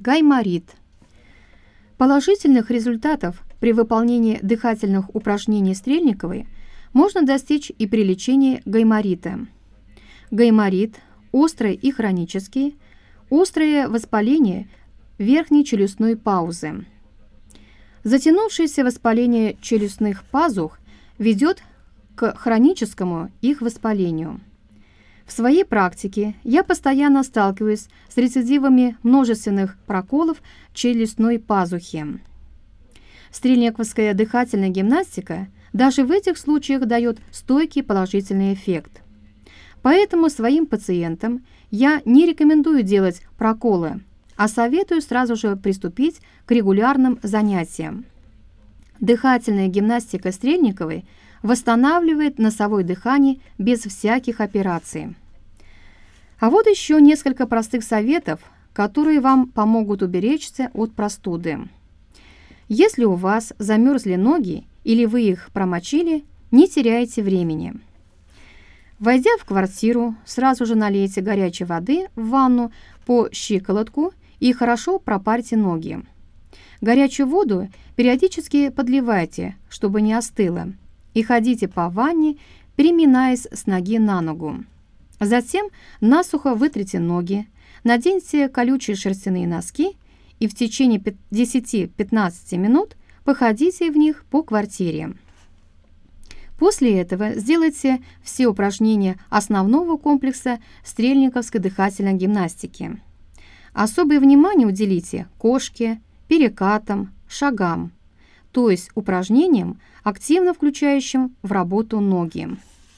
Гайморит. Положительных результатов при выполнении дыхательных упражнений Стрельниковой можно достичь и при лечении гайморита. Гайморит – острый и хронический, острое воспаление верхней челюстной паузы. Затянувшееся воспаление челюстных пазух ведет к хроническому их воспалению. В своей практике я постоянно сталкиваюсь с рецидивами множественных проколов челюстной пазухи. Стрельниковская дыхательная гимнастика даже в этих случаях дает стойкий положительный эффект. Поэтому своим пациентам я не рекомендую делать проколы, а советую сразу же приступить к регулярным занятиям. Дыхательная гимнастика Стрельниковой восстанавливает носовое дыхание без всяких операций. А вот еще несколько простых советов, которые вам помогут уберечься от простуды. Если у вас замерзли ноги или вы их промочили, не теряйте времени. Войдя в квартиру, сразу же налейте горячей воды в ванну по щиколотку и хорошо пропарьте ноги. Горячую воду периодически подливайте, чтобы не остыло, и ходите по ванне, переминаясь с ноги на ногу. Затем насухо вытрите ноги, наденьте колючие шерстяные носки и в течение 10-15 минут походите в них по квартире. После этого сделайте все упражнения основного комплекса стрельниковской дыхательной гимнастики. Особое внимание уделите кошке, перекатам, шагам, то есть упражнениям, активно включающим в работу ноги.